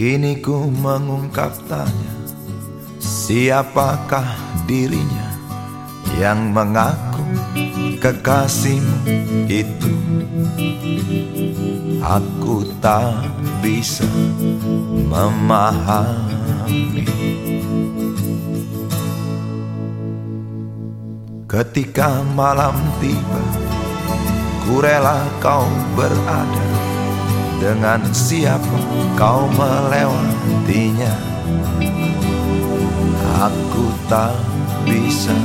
Kini ku mengungkap tanya Siapakah dirinya Yang mengaku kekasihmu itu? Aku tak bisa memahami. Ketika malam tiba Ku rela kau berada Dengan siapa kau melewatinya Aku tak bisa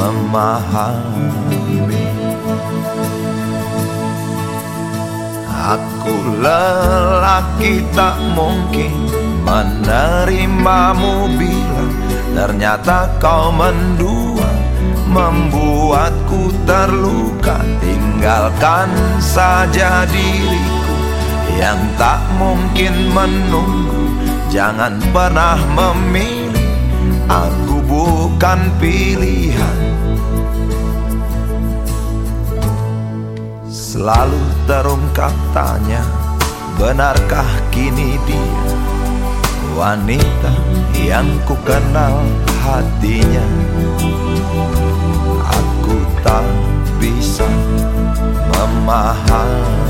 memahami. Aku lelaki tak mungkin menerimamu bila Ternyata kau mendua Membuatku terluka. Tinggalkan saja diriku Yang tak mungkin menunggu Jangan pernah memilih. Aku bukan pilihan. Selalu terungkap tanya Benarkah kini dia? Wanita yang ku kenal hatinya. Aku tak bisa memahami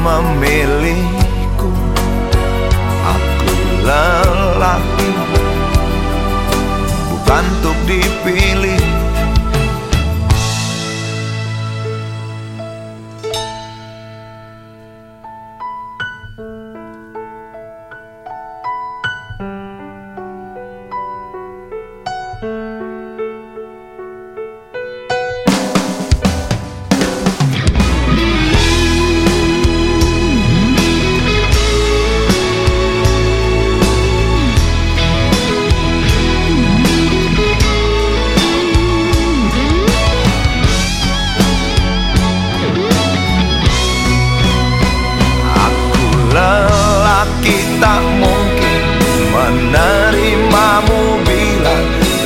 kau memilihku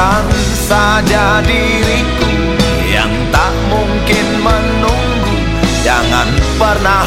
tinggalkan saja diriku yang tak mungkin menunggu. Jangan pernah